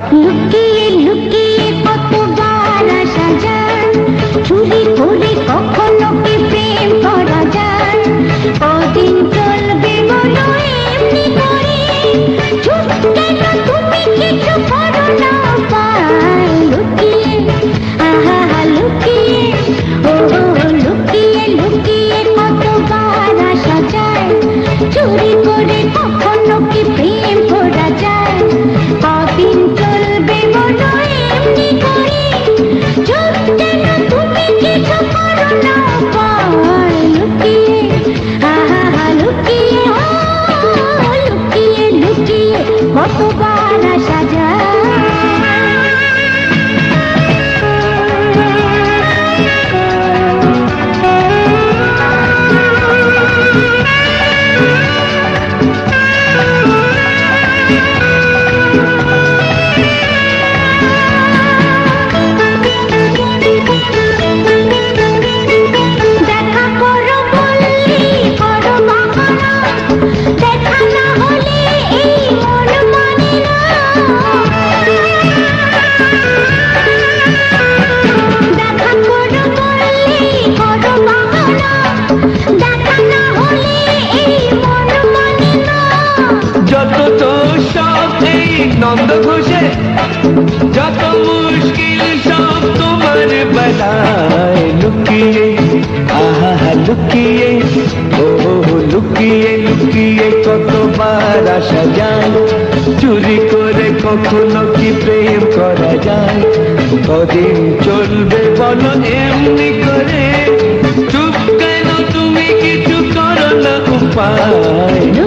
लुकिए लुकिए। 都在。যত মুশকিল সব তোমার বেলায় লুকিয়ে। আহা লুকিয়ে। ও লুকিয়ে লুকিয়ে কতবার আসা যায়। চুরি করে কখনো কি প্রেম করা যায়? কদিন চলবে বলো এমনি করে। চুপ কেন তুমি কিছু করো না উপায়?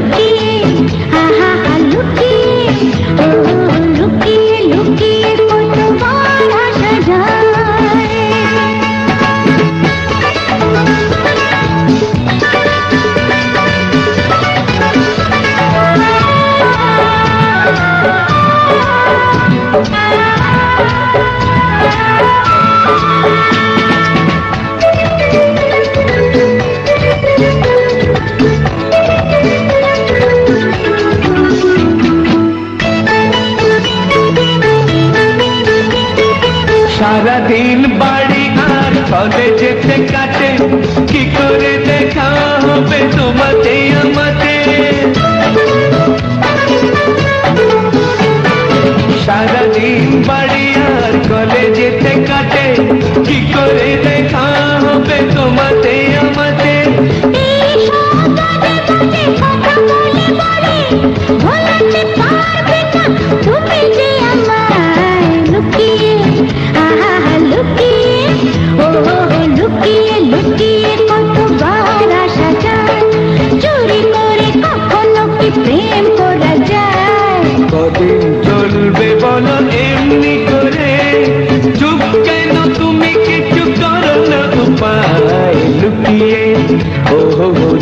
সারা দিন বাড়ি আর যেতে কাটে। কি করে দেখা হবে তোমাতে আমি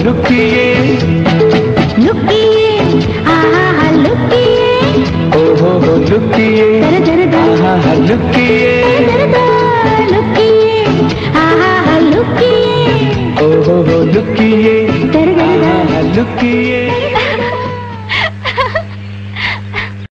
लुकिए। लुकिए आहा लुकिए। ओ हो हो लुकिए। आहा लुकिए लुकिए आहा लुकिए। ओ हो हो लुकिए आहा लुकिए।